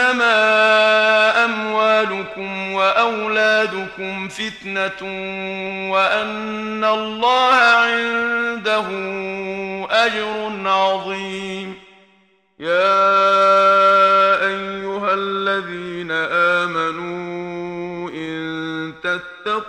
إنما أموالكم وأولادكم فتنة وأن الله عنده أجر عظيم.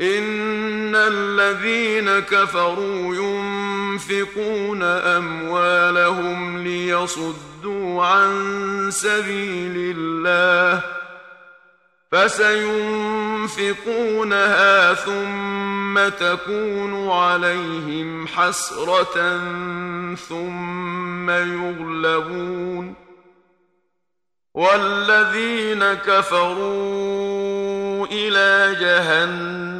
ان الذين كفروا ينفقون اموالهم ليصدوا عن سبيل الله فسينفقونها ثم تكون عليهم حسرة ثم يغلبون والذين كفروا إلى جهنم